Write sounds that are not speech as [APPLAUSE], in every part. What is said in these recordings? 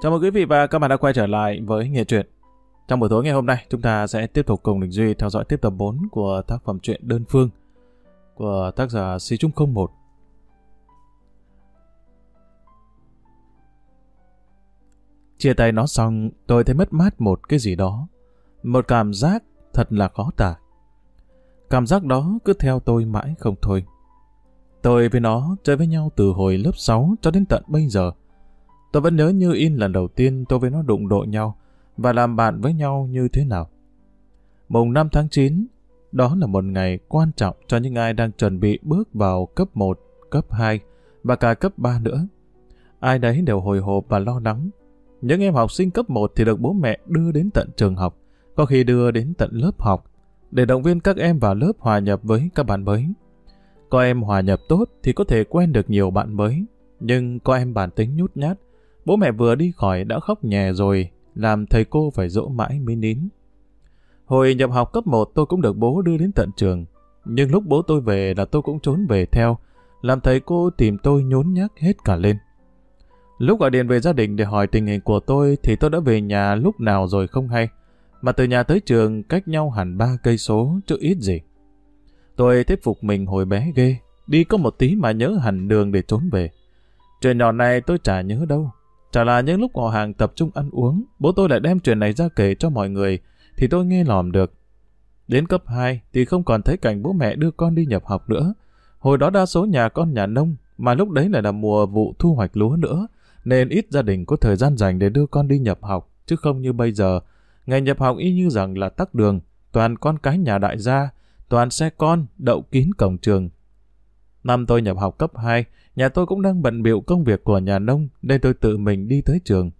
Chào mừng quý vị và các bạn đã quay trở lại với Nghệ truyện. Trong buổi tối ngày hôm nay, chúng ta sẽ tiếp tục cùng Đình Duy theo dõi tiếp tập 4 của tác phẩm truyện Đơn Phương của tác giả Si Trung 01. Chia tay nó xong, tôi thấy mất mát một cái gì đó. Một cảm giác thật là khó tả. Cảm giác đó cứ theo tôi mãi không thôi. Tôi với nó chơi với nhau từ hồi lớp 6 cho đến tận bây giờ. Tôi vẫn nhớ như in lần đầu tiên tôi với nó đụng độ nhau và làm bạn với nhau như thế nào. Mùng 5 tháng 9, đó là một ngày quan trọng cho những ai đang chuẩn bị bước vào cấp 1, cấp 2 và cả cấp 3 nữa. Ai đấy đều hồi hộp và lo lắng. Những em học sinh cấp 1 thì được bố mẹ đưa đến tận trường học, có khi đưa đến tận lớp học, để động viên các em vào lớp hòa nhập với các bạn mới. Có em hòa nhập tốt thì có thể quen được nhiều bạn mới, nhưng có em bản tính nhút nhát, bố mẹ vừa đi khỏi đã khóc nhè rồi, làm thầy cô phải dỗ mãi mới nín. Hồi nhập học cấp 1 tôi cũng được bố đưa đến tận trường, nhưng lúc bố tôi về là tôi cũng trốn về theo, làm thầy cô tìm tôi nhốn nhác hết cả lên. Lúc gọi điện về gia đình để hỏi tình hình của tôi thì tôi đã về nhà lúc nào rồi không hay, mà từ nhà tới trường cách nhau hẳn ba cây số chứ ít gì. Tôi thuyết phục mình hồi bé ghê, đi có một tí mà nhớ hẳn đường để trốn về. Chuyện nhỏ này tôi chả nhớ đâu. Chả là những lúc họ hàng tập trung ăn uống, bố tôi lại đem chuyện này ra kể cho mọi người, thì tôi nghe lòm được. Đến cấp 2 thì không còn thấy cảnh bố mẹ đưa con đi nhập học nữa. Hồi đó đa số nhà con nhà nông, mà lúc đấy lại là mùa vụ thu hoạch lúa nữa, nên ít gia đình có thời gian dành để đưa con đi nhập học, chứ không như bây giờ. Ngày nhập học y như rằng là tắc đường, toàn con cái nhà đại gia, toàn xe con đậu kín cổng trường. Năm tôi nhập học cấp 2, nhà tôi cũng đang bận biểu công việc của nhà nông nên tôi tự mình đi tới trường.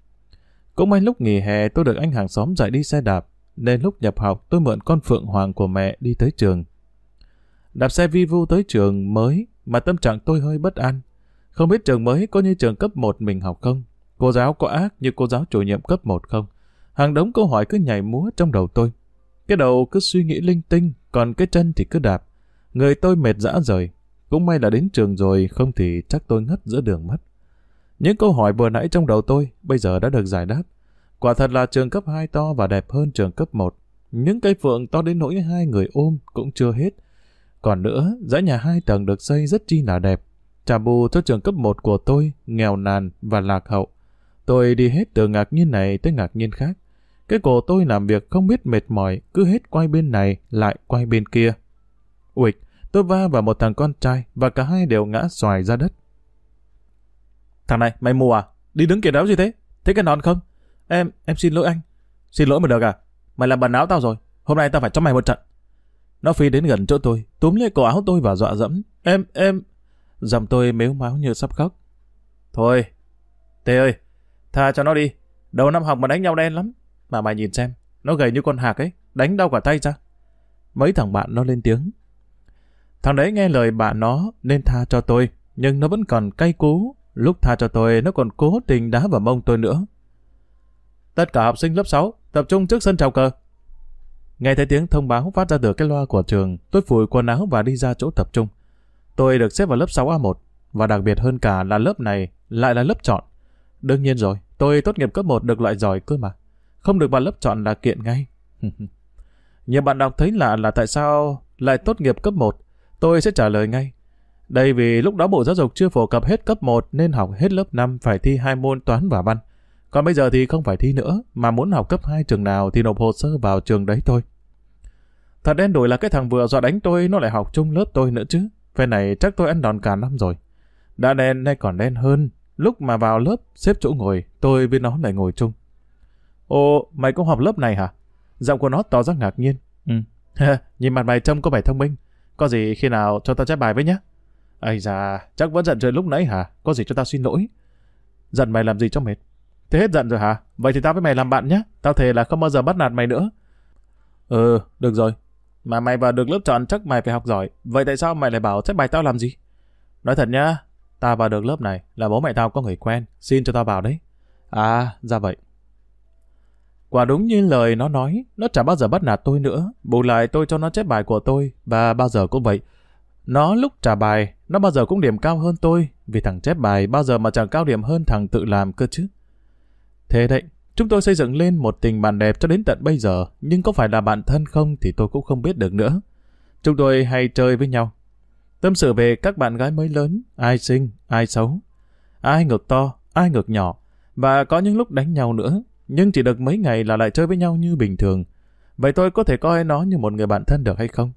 Cũng may lúc nghỉ hè tôi được anh hàng xóm dạy đi xe đạp, nên lúc nhập học tôi mượn con Phượng Hoàng của mẹ đi tới trường. Đạp xe vi vu tới trường mới mà tâm trạng tôi hơi bất an. Không biết trường mới có như trường cấp 1 mình học không? Cô giáo có ác như cô giáo chủ nhiệm cấp 1 không? Hàng đống câu hỏi cứ nhảy múa trong đầu tôi. Cái đầu cứ suy nghĩ linh tinh, còn cái chân thì cứ đạp. Người tôi mệt dã rời. Cũng may là đến trường rồi, không thì chắc tôi ngất giữa đường mất. Những câu hỏi vừa nãy trong đầu tôi, bây giờ đã được giải đáp. Quả thật là trường cấp 2 to và đẹp hơn trường cấp 1. Những cây phượng to đến nỗi hai người ôm cũng chưa hết. Còn nữa, dãy nhà hai tầng được xây rất chi là đẹp. Trả bù cho trường cấp 1 của tôi, nghèo nàn và lạc hậu. Tôi đi hết từ ngạc nhiên này tới ngạc nhiên khác. Cái cổ tôi làm việc không biết mệt mỏi, cứ hết quay bên này, lại quay bên kia. Uịch, tôi va vào một thằng con trai và cả hai đều ngã xoài ra đất. Thằng này, mày mù à? Đi đứng kia đéo gì thế? Thấy cái nón không? Em, em xin lỗi anh. Xin lỗi mà được à? Mày làm bẩn áo tao rồi. Hôm nay tao phải cho mày một trận. Nó phi đến gần chỗ tôi, túm lấy cổ áo tôi và dọa dẫm. Em, em... Giọng tôi mếu máu như sắp khóc. Thôi, Tê ơi, tha cho nó đi. Đầu năm học mà đánh nhau đen lắm. Mà mày nhìn xem, nó gầy như con hạc ấy, đánh đau cả tay ra. Mấy thằng bạn nó lên tiếng. Thằng đấy nghe lời bạn nó nên tha cho tôi, nhưng nó vẫn còn cay cú. Lúc tha cho tôi, nó còn cố tình đá vào mông tôi nữa. Tất cả học sinh lớp 6 tập trung trước sân chào cờ. Nghe thấy tiếng thông báo phát ra từ cái loa của trường, tôi phủi quần áo và đi ra chỗ tập trung. Tôi được xếp vào lớp 6A1, và đặc biệt hơn cả là lớp này lại là lớp chọn. Đương nhiên rồi, tôi tốt nghiệp cấp 1 được loại giỏi cơ mà. Không được vào lớp chọn là kiện ngay. [LAUGHS] Nhiều bạn đọc thấy lạ là tại sao lại tốt nghiệp cấp 1. Tôi sẽ trả lời ngay. Đây vì lúc đó Bộ Giáo dục chưa phổ cập hết cấp 1 nên học hết lớp 5 phải thi hai môn toán và văn. Còn bây giờ thì không phải thi nữa, mà muốn học cấp 2 trường nào thì nộp hồ sơ vào trường đấy thôi. Thật đen đổi là cái thằng vừa dọa đánh tôi nó lại học chung lớp tôi nữa chứ. Phe này chắc tôi ăn đòn cả năm rồi. Đã đen nay còn đen hơn. Lúc mà vào lớp, xếp chỗ ngồi, tôi với nó lại ngồi chung. Ồ, mày cũng học lớp này hả? Giọng của nó tỏ ra ngạc nhiên. Ừ. [LAUGHS] Nhìn mặt mày trông có vẻ thông minh. Có gì khi nào cho tao chép bài với nhá? Ây da, chắc vẫn giận rồi lúc nãy hả? Có gì cho tao xin lỗi. Giận mày làm gì cho mệt? Thế hết giận rồi hả? Vậy thì tao với mày làm bạn nhé. Tao thề là không bao giờ bắt nạt mày nữa. Ừ, được rồi. Mà mày vào được lớp chọn chắc mày phải học giỏi. Vậy tại sao mày lại bảo chép bài tao làm gì? Nói thật nhá, tao vào được lớp này là bố mẹ tao có người quen. Xin cho tao vào đấy. À, ra vậy. Quả đúng như lời nó nói, nó chả bao giờ bắt nạt tôi nữa. Bù lại tôi cho nó chép bài của tôi, và bao giờ cũng vậy. Nó lúc trả bài, nó bao giờ cũng điểm cao hơn tôi, vì thằng chép bài bao giờ mà chẳng cao điểm hơn thằng tự làm cơ chứ. Thế đấy, chúng tôi xây dựng lên một tình bạn đẹp cho đến tận bây giờ, nhưng có phải là bạn thân không thì tôi cũng không biết được nữa. Chúng tôi hay chơi với nhau. Tâm sự về các bạn gái mới lớn, ai xinh, ai xấu. Ai ngực to, ai ngực nhỏ. Và có những lúc đánh nhau nữa, nhưng chỉ được mấy ngày là lại chơi với nhau như bình thường. Vậy tôi có thể coi nó như một người bạn thân được hay không?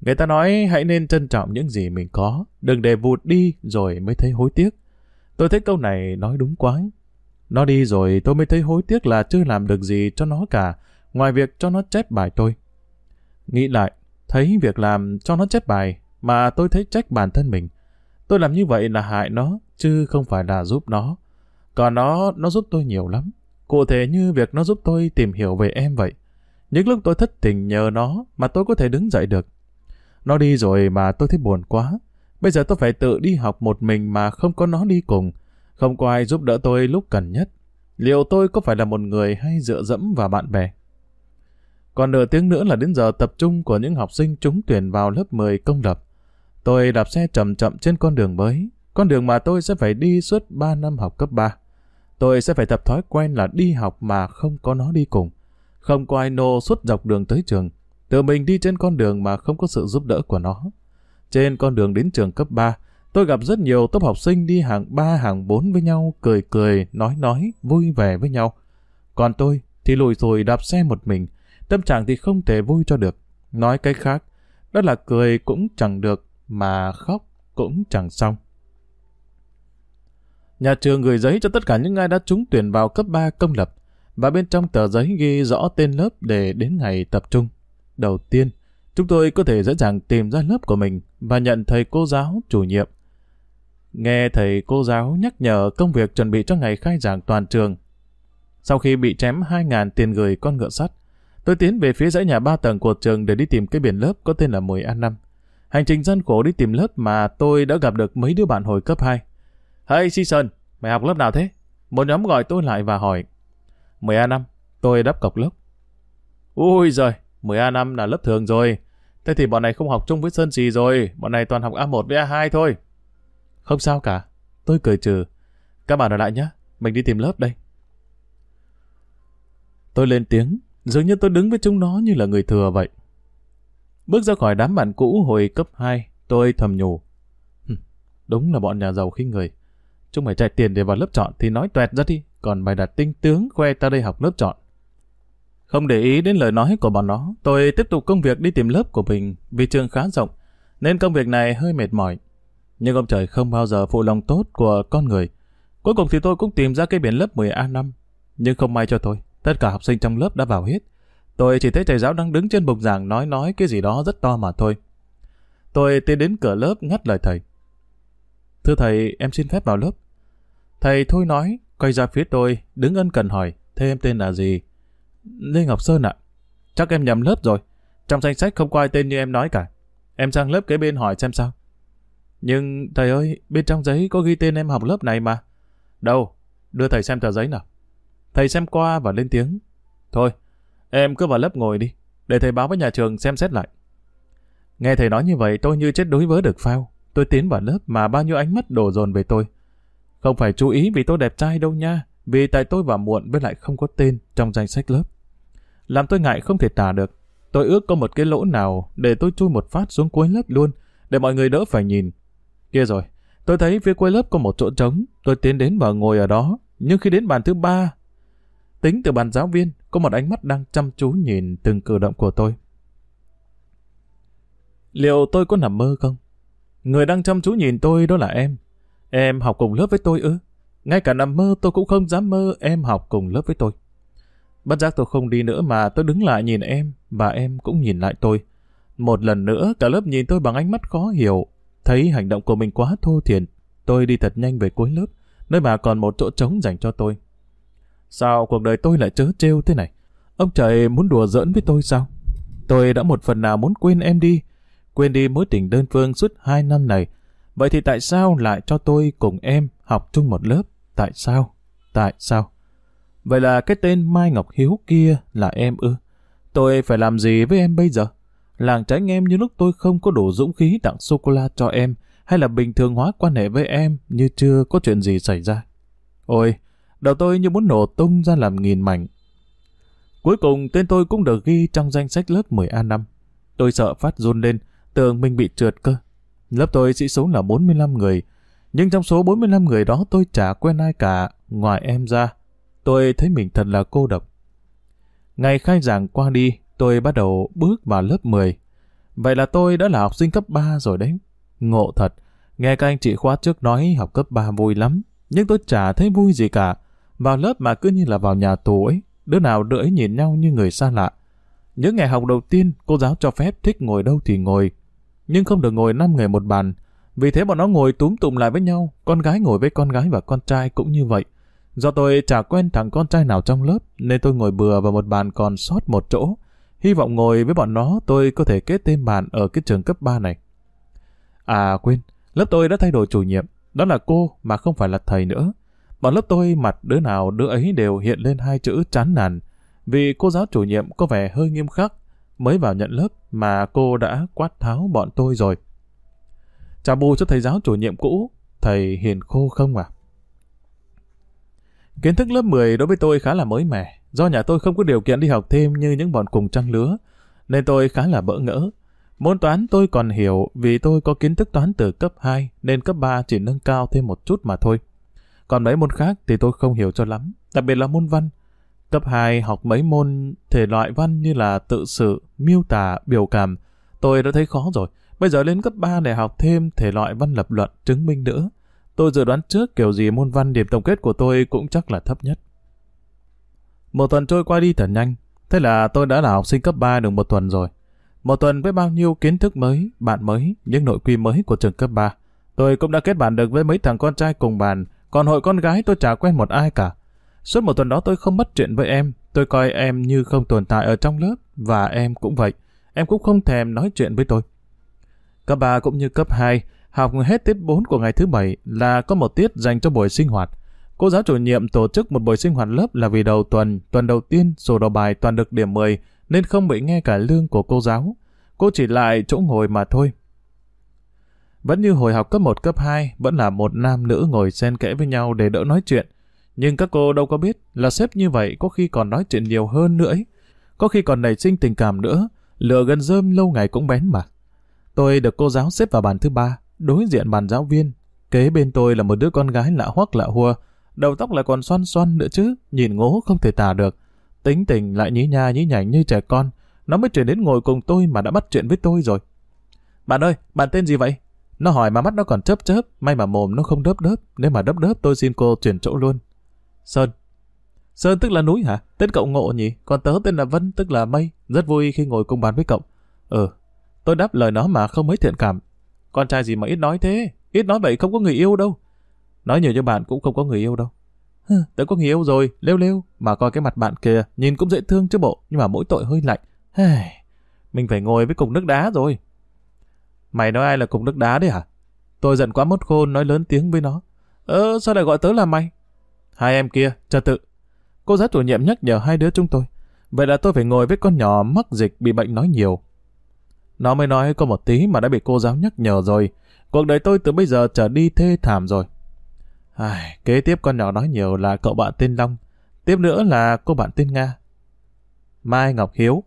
Người ta nói hãy nên trân trọng những gì mình có, đừng để vụt đi rồi mới thấy hối tiếc. Tôi thấy câu này nói đúng quá. Nó đi rồi tôi mới thấy hối tiếc là chưa làm được gì cho nó cả, ngoài việc cho nó chép bài tôi. Nghĩ lại, thấy việc làm cho nó chép bài mà tôi thấy trách bản thân mình. Tôi làm như vậy là hại nó, chứ không phải là giúp nó. Còn nó, nó giúp tôi nhiều lắm. Cụ thể như việc nó giúp tôi tìm hiểu về em vậy. Những lúc tôi thất tình nhờ nó mà tôi có thể đứng dậy được. Nó đi rồi mà tôi thấy buồn quá. Bây giờ tôi phải tự đi học một mình mà không có nó đi cùng. Không có ai giúp đỡ tôi lúc cần nhất. Liệu tôi có phải là một người hay dựa dẫm vào bạn bè? Còn nửa tiếng nữa là đến giờ tập trung của những học sinh trúng tuyển vào lớp 10 công lập. Tôi đạp xe chậm chậm trên con đường mới, con đường mà tôi sẽ phải đi suốt 3 năm học cấp 3. Tôi sẽ phải tập thói quen là đi học mà không có nó đi cùng. Không có ai nô suốt dọc đường tới trường. Tự mình đi trên con đường mà không có sự giúp đỡ của nó. Trên con đường đến trường cấp 3, tôi gặp rất nhiều tốp học sinh đi hàng 3 hàng 4 với nhau, cười cười, nói nói, vui vẻ với nhau. Còn tôi thì lùi rồi đạp xe một mình, tâm trạng thì không thể vui cho được. Nói cách khác, đó là cười cũng chẳng được, mà khóc cũng chẳng xong. Nhà trường gửi giấy cho tất cả những ai đã trúng tuyển vào cấp 3 công lập, và bên trong tờ giấy ghi rõ tên lớp để đến ngày tập trung. Đầu tiên, chúng tôi có thể dễ dàng tìm ra lớp của mình và nhận thầy cô giáo chủ nhiệm. Nghe thầy cô giáo nhắc nhở công việc chuẩn bị cho ngày khai giảng toàn trường. Sau khi bị chém 2.000 tiền gửi con ngựa sắt, tôi tiến về phía dãy nhà ba tầng của trường để đi tìm cái biển lớp có tên là 10A5. Hành trình gian khổ đi tìm lớp mà tôi đã gặp được mấy đứa bạn hồi cấp 2. Hey Season, mày học lớp nào thế? Một nhóm gọi tôi lại và hỏi. 10A5, tôi đáp cọc lớp. Ui giời, 10A5 là lớp thường rồi. Thế thì bọn này không học chung với Sơn gì rồi, bọn này toàn học A1 với A2 thôi. Không sao cả, tôi cười trừ. Các bạn ở lại nhé, mình đi tìm lớp đây. Tôi lên tiếng, dường như tôi đứng với chúng nó như là người thừa vậy. Bước ra khỏi đám bạn cũ hồi cấp 2, tôi thầm nhủ. Đúng là bọn nhà giàu khinh người. Chúng mày chạy tiền để vào lớp chọn thì nói tuẹt ra đi, còn mày đặt tinh tướng khoe ta đây học lớp chọn. Không để ý đến lời nói của bọn nó, tôi tiếp tục công việc đi tìm lớp của mình vì trường khá rộng, nên công việc này hơi mệt mỏi. Nhưng ông trời không bao giờ phụ lòng tốt của con người. Cuối cùng thì tôi cũng tìm ra cái biển lớp 10A5. Nhưng không may cho tôi, tất cả học sinh trong lớp đã vào hết. Tôi chỉ thấy thầy giáo đang đứng trên bục giảng nói nói cái gì đó rất to mà thôi. Tôi tiến đến cửa lớp ngắt lời thầy. Thưa thầy, em xin phép vào lớp. Thầy thôi nói, quay ra phía tôi, đứng ân cần hỏi, thế em tên là gì? Lê Ngọc Sơn ạ. Chắc em nhầm lớp rồi. Trong danh sách không có ai tên như em nói cả. Em sang lớp kế bên hỏi xem sao. Nhưng thầy ơi, bên trong giấy có ghi tên em học lớp này mà. Đâu? Đưa thầy xem tờ giấy nào. Thầy xem qua và lên tiếng. Thôi, em cứ vào lớp ngồi đi, để thầy báo với nhà trường xem xét lại. Nghe thầy nói như vậy tôi như chết đuối vớ được phao. Tôi tiến vào lớp mà bao nhiêu ánh mắt đổ dồn về tôi. Không phải chú ý vì tôi đẹp trai đâu nha, vì tại tôi vào muộn với lại không có tên trong danh sách lớp. Làm tôi ngại không thể tả được. Tôi ước có một cái lỗ nào để tôi chui một phát xuống cuối lớp luôn, để mọi người đỡ phải nhìn. Kia rồi, tôi thấy phía cuối lớp có một chỗ trống, tôi tiến đến và ngồi ở đó. Nhưng khi đến bàn thứ ba, tính từ bàn giáo viên, có một ánh mắt đang chăm chú nhìn từng cử động của tôi. Liệu tôi có nằm mơ không? Người đang chăm chú nhìn tôi đó là em. Em học cùng lớp với tôi ư? Ngay cả nằm mơ tôi cũng không dám mơ em học cùng lớp với tôi. Bất giác tôi không đi nữa mà tôi đứng lại nhìn em và em cũng nhìn lại tôi. Một lần nữa cả lớp nhìn tôi bằng ánh mắt khó hiểu. Thấy hành động của mình quá thô thiển. Tôi đi thật nhanh về cuối lớp, nơi mà còn một chỗ trống dành cho tôi. Sao cuộc đời tôi lại chớ trêu thế này? Ông trời muốn đùa giỡn với tôi sao? Tôi đã một phần nào muốn quên em đi, quên đi mối tình đơn phương suốt hai năm này. Vậy thì tại sao lại cho tôi cùng em học chung một lớp? Tại sao? Tại sao? Vậy là cái tên Mai Ngọc Hiếu kia là em ư? Tôi phải làm gì với em bây giờ? Làng tránh em như lúc tôi không có đủ dũng khí tặng sô-cô-la cho em, hay là bình thường hóa quan hệ với em như chưa có chuyện gì xảy ra? Ôi, Đầu tôi như muốn nổ tung ra làm nghìn mảnh. Cuối cùng tên tôi cũng được ghi trong danh sách lớp 10A5. Tôi sợ phát run lên, tưởng mình bị trượt cơ. Lớp tôi sĩ số là 45 người, nhưng trong số 45 người đó tôi chả quen ai cả, ngoài em ra. Tôi thấy mình thật là cô độc. Ngày khai giảng qua đi, tôi bắt đầu bước vào lớp 10. Vậy là tôi đã là học sinh cấp 3 rồi đấy. Ngộ thật, nghe các anh chị khóa trước nói học cấp 3 vui lắm, nhưng tôi chả thấy vui gì cả. Vào lớp mà cứ như là vào nhà tù ấy, đứa nào đứa ấy nhìn nhau như người xa lạ. Những ngày học đầu tiên, cô giáo cho phép thích ngồi đâu thì ngồi, nhưng không được ngồi 5 người một bàn. Vì thế bọn nó ngồi túm tụm lại với nhau, con gái ngồi với con gái và con trai cũng như vậy. Do tôi chả quen thằng con trai nào trong lớp, nên tôi ngồi bừa vào một bàn còn sót một chỗ. Hy vọng ngồi với bọn nó tôi có thể kết thêm bàn ở cái trường cấp 3 này. À quên, lớp tôi đã thay đổi chủ nhiệm, đó là cô mà không phải là thầy nữa. Bọn lớp tôi mặt đứa nào đứa ấy đều hiện lên hai chữ chán nản, vì cô giáo chủ nhiệm có vẻ hơi nghiêm khắc, mới vào nhận lớp mà cô đã quát tháo bọn tôi rồi. Trả bù cho thầy giáo chủ nhiệm cũ, thầy hiền khô không à? Kiến thức lớp 10 đối với tôi khá là mới mẻ, do nhà tôi không có điều kiện đi học thêm như những bọn cùng trang lứa, nên tôi khá là bỡ ngỡ. Môn toán tôi còn hiểu vì tôi có kiến thức toán từ cấp 2 nên cấp 3 chỉ nâng cao thêm một chút mà thôi. Còn mấy môn khác thì tôi không hiểu cho lắm, đặc biệt là môn văn. Cấp 2 học mấy môn thể loại văn như là tự sự, miêu tả, biểu cảm. Tôi đã thấy khó rồi. Bây giờ lên cấp 3 để học thêm thể loại văn lập luận, chứng minh nữa. Tôi dự đoán trước kiểu gì môn văn điểm tổng kết của tôi cũng chắc là thấp nhất. Một tuần trôi qua đi thật nhanh. Thế là tôi đã là học sinh cấp 3 được một tuần rồi. Một tuần với bao nhiêu kiến thức mới, bạn mới, những nội quy mới của trường cấp 3. Tôi cũng đã kết bạn được với mấy thằng con trai cùng bàn, còn hội con gái tôi chả quen một ai cả. Suốt một tuần đó tôi không bắt chuyện với em, tôi coi em như không tồn tại ở trong lớp, và em cũng vậy. Em cũng không thèm nói chuyện với tôi. Cấp 3 cũng như cấp 2, học hết tiết 4 của ngày thứ bảy là có một tiết dành cho buổi sinh hoạt. Cô giáo chủ nhiệm tổ chức một buổi sinh hoạt lớp là vì đầu tuần, tuần đầu tiên, sổ đầu bài toàn được điểm 10, nên không bị nghe cả lương của cô giáo. Cô chỉ lại chỗ ngồi mà thôi. Vẫn như hồi học cấp 1, cấp 2, vẫn là một nam nữ ngồi xen kẽ với nhau để đỡ nói chuyện. Nhưng các cô đâu có biết là sếp như vậy có khi còn nói chuyện nhiều hơn nữa ấy. Có khi còn nảy sinh tình cảm nữa, lửa gần rơm lâu ngày cũng bén mà. Tôi được cô giáo xếp vào bàn thứ ba, đối diện bàn giáo viên. Kế bên tôi là một đứa con gái lạ hoắc lạ hua, đầu tóc lại còn xoăn xoăn nữa chứ, nhìn ngố không thể tả được. Tính tình lại nhí nha nhí nhảnh như trẻ con, nó mới chuyển đến ngồi cùng tôi mà đã bắt chuyện với tôi rồi. Bạn ơi, bạn tên gì vậy? Nó hỏi mà mắt nó còn chớp chớp, may mà mồm nó không đớp đớp, nếu mà đớp đớp tôi xin cô chuyển chỗ luôn. Sơn. Sơn tức là núi hả? Tên cậu ngộ nhỉ? Còn tớ tên là Vân tức là mây, rất vui khi ngồi cùng bàn với cậu. Ừ, tôi đáp lời nó mà không mấy thiện cảm. Con trai gì mà ít nói thế? Ít nói vậy không có người yêu đâu. Nói nhiều cho bạn cũng không có người yêu đâu. Hừ, tớ có người yêu rồi, lêu lêu, mà coi cái mặt bạn kìa, nhìn cũng dễ thương chứ bộ, nhưng mà mỗi tội hơi lạnh. Mình phải ngồi với cục nước đá rồi. Mày nói ai là cục nước đá đấy hả? Tôi giận quá mất khôn nói lớn tiếng với nó. Ơ, sao lại gọi tớ là mày? Hai em kia, trật tự. Cô giáo chủ nhiệm nhắc nhở hai đứa chúng tôi. Vậy là tôi phải ngồi với con nhỏ mắc dịch bị bệnh nói nhiều. Nó mới nói có một tí mà đã bị cô giáo nhắc nhở rồi. Cuộc đời tôi từ bây giờ trở đi thê thảm rồi. Ai, kế tiếp con nhỏ nói nhiều là cậu bạn tên Long. Tiếp nữa là cô bạn tên Nga. Mai Ngọc Hiếu.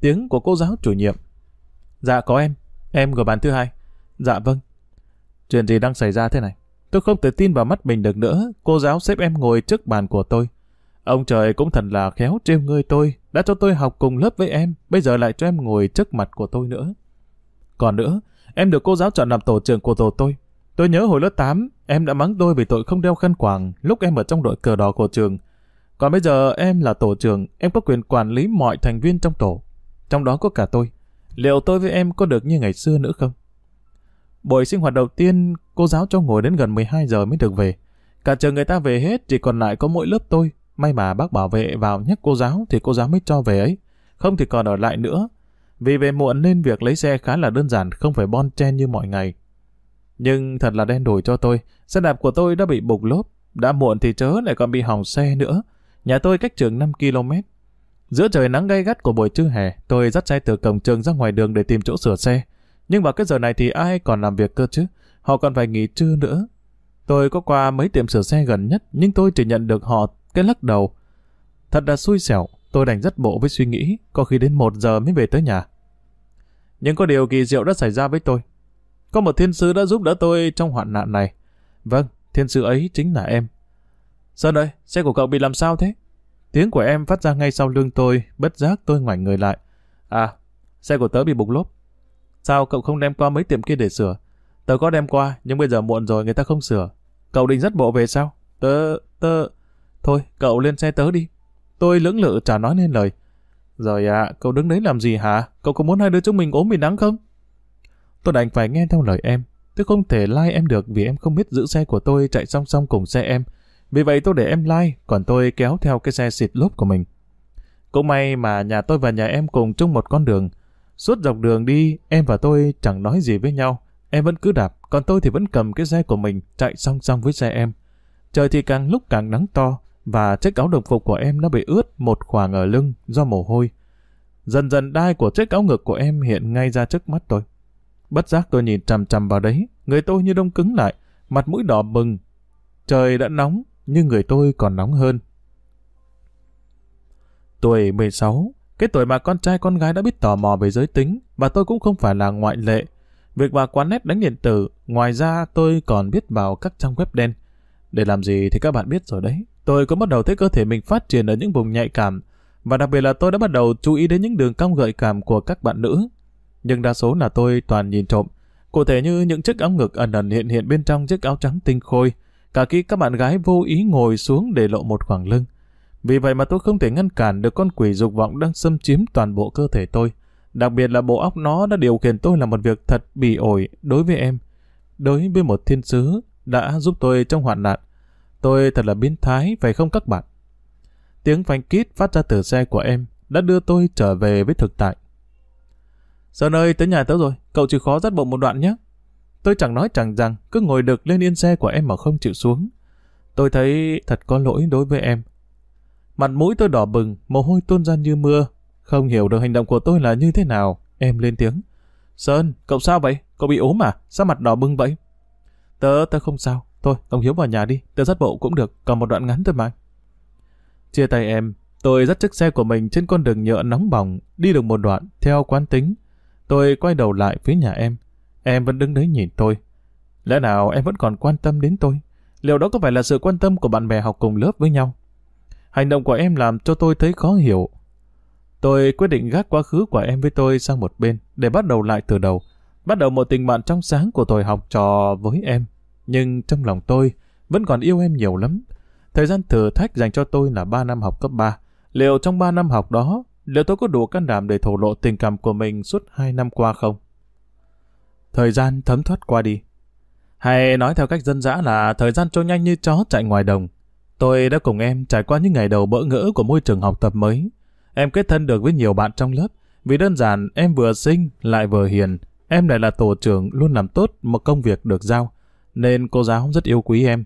Tiếng của cô giáo chủ nhiệm. Dạ có em. Em của bạn thứ hai. Dạ vâng. Chuyện gì đang xảy ra thế này? Tôi không thể tin vào mắt mình được nữa. Cô giáo xếp em ngồi trước bàn của tôi. Ông trời cũng thật là khéo trêu ngươi tôi. Đã cho tôi học cùng lớp với em. Bây giờ lại cho em ngồi trước mặt của tôi nữa. Còn nữa, em được cô giáo chọn làm tổ trưởng của tổ tôi. Tôi nhớ hồi lớp 8, em đã mắng tôi vì tội không đeo khăn quàng lúc em ở trong đội cờ đỏ của trường. Còn bây giờ em là tổ trưởng, em có quyền quản lý mọi thành viên trong tổ. Trong đó có cả tôi. Liệu tôi với em có được như ngày xưa nữa không? Buổi sinh hoạt đầu tiên, cô giáo cho ngồi đến gần 12 giờ mới được về. Cả trường người ta về hết, chỉ còn lại có mỗi lớp tôi. May mà bác bảo vệ vào nhắc cô giáo thì cô giáo mới cho về ấy. Không thì còn ở lại nữa. Vì về muộn nên việc lấy xe khá là đơn giản, không phải bon chen như mọi ngày. Nhưng thật là đen đổi cho tôi. Xe đạp của tôi đã bị bục lốp. Đã muộn thì chớ lại còn bị hỏng xe nữa. Nhà tôi cách trường 5 km. Giữa trời nắng gay gắt của buổi trưa hè, tôi dắt xe từ cổng trường ra ngoài đường để tìm chỗ sửa xe. Nhưng vào cái giờ này thì ai còn làm việc cơ chứ? Họ còn phải nghỉ trưa nữa. Tôi có qua mấy tiệm sửa xe gần nhất, nhưng tôi chỉ nhận được họ cái lắc đầu. Thật là xui xẻo, tôi đành rất bộ với suy nghĩ, có khi đến một giờ mới về tới nhà. Nhưng có điều kỳ diệu đã xảy ra với tôi. Có một thiên sứ đã giúp đỡ tôi trong hoạn nạn này. Vâng, thiên sứ ấy chính là em. Sơn ơi, xe của cậu bị làm sao thế? Tiếng của em phát ra ngay sau lưng tôi, bất giác tôi ngoảnh người lại. À, xe của tớ bị bục lốp. Sao cậu không đem qua mấy tiệm kia để sửa? Tớ có đem qua, nhưng bây giờ muộn rồi người ta không sửa. Cậu định dắt bộ về sao? Tớ, tớ... Thôi, cậu lên xe tớ đi. Tôi lưỡng lự chả nói nên lời. Rồi à, cậu đứng đấy làm gì hả? Cậu có muốn hai đứa chúng mình ốm bị nắng không? Tôi đành phải nghe theo lời em. Tôi không thể like em được vì em không biết giữ xe của tôi chạy song song cùng xe em. Vì vậy tôi để em like, còn tôi kéo theo cái xe xịt lốp của mình. Cũng may mà nhà tôi và nhà em cùng chung một con đường. Suốt dọc đường đi, em và tôi chẳng nói gì với nhau. Em vẫn cứ đạp, còn tôi thì vẫn cầm cái xe của mình chạy song song với xe em. Trời thì càng lúc càng nắng to, và chiếc áo đồng phục của em nó bị ướt một khoảng ở lưng do mồ hôi. Dần dần đai của chiếc áo ngực của em hiện ngay ra trước mắt tôi. Bất giác tôi nhìn chằm chằm vào đấy, người tôi như đông cứng lại, mặt mũi đỏ bừng. Trời đã nóng, nhưng người tôi còn nóng hơn. Tuổi 16, cái tuổi mà con trai con gái đã biết tò mò về giới tính, và tôi cũng không phải là ngoại lệ. Việc vào quán nét đánh điện tử, ngoài ra tôi còn biết vào các trang web đen. Để làm gì thì các bạn biết rồi đấy. Tôi cũng bắt đầu thấy cơ thể mình phát triển ở những vùng nhạy cảm, và đặc biệt là tôi đã bắt đầu chú ý đến những đường cong gợi cảm của các bạn nữ. Nhưng đa số là tôi toàn nhìn trộm, cụ thể như những chiếc áo ngực ẩn ẩn hiện hiện bên trong chiếc áo trắng tinh khôi, cả khi các bạn gái vô ý ngồi xuống để lộ một khoảng lưng. Vì vậy mà tôi không thể ngăn cản được con quỷ dục vọng đang xâm chiếm toàn bộ cơ thể tôi. Đặc biệt là bộ óc nó đã điều khiển tôi làm một việc thật bỉ ổi đối với em. Đối với một thiên sứ đã giúp tôi trong hoạn nạn. Tôi thật là biến thái, phải không các bạn? Tiếng phanh kít phát ra từ xe của em đã đưa tôi trở về với thực tại. Sơn ơi, tới nhà tớ rồi, cậu chịu khó dắt bộ một đoạn nhé. Tôi chẳng nói chẳng rằng, cứ ngồi được lên yên xe của em mà không chịu xuống. Tôi thấy thật có lỗi đối với em. Mặt mũi tôi đỏ bừng, mồ hôi tuôn ra như mưa. Không hiểu được hành động của tôi là như thế nào. Em lên tiếng. Sơn, cậu sao vậy? Cậu bị ốm à? Sao mặt đỏ bừng vậy? Tớ, tớ không sao. Thôi, ông Hiếu vào nhà đi. Tớ dắt bộ cũng được, còn một đoạn ngắn thôi mà. Chia tay em, tôi dắt chiếc xe của mình trên con đường nhựa nóng bỏng, đi được một đoạn, theo quán tính. Tôi quay đầu lại phía nhà em. Em vẫn đứng đấy nhìn tôi. Lẽ nào em vẫn còn quan tâm đến tôi? Liệu đó có phải là sự quan tâm của bạn bè học cùng lớp với nhau? Hành động của em làm cho tôi thấy khó hiểu. Tôi quyết định gác quá khứ của em với tôi sang một bên để bắt đầu lại từ đầu. Bắt đầu một tình bạn trong sáng của tôi học trò với em. Nhưng trong lòng tôi vẫn còn yêu em nhiều lắm. Thời gian thử thách dành cho tôi là 3 năm học cấp 3. Liệu trong 3 năm học đó, liệu tôi có đủ can đảm để thổ lộ tình cảm của mình suốt 2 năm qua không? Thời gian thấm thoát qua đi. Hay nói theo cách dân dã là thời gian trôi nhanh như chó chạy ngoài đồng. Tôi đã cùng em trải qua những ngày đầu bỡ ngỡ của môi trường học tập mới. Em kết thân được với nhiều bạn trong lớp, vì đơn giản em vừa xinh lại vừa hiền, em lại là tổ trưởng luôn làm tốt một công việc được giao, nên cô giáo rất yêu quý em.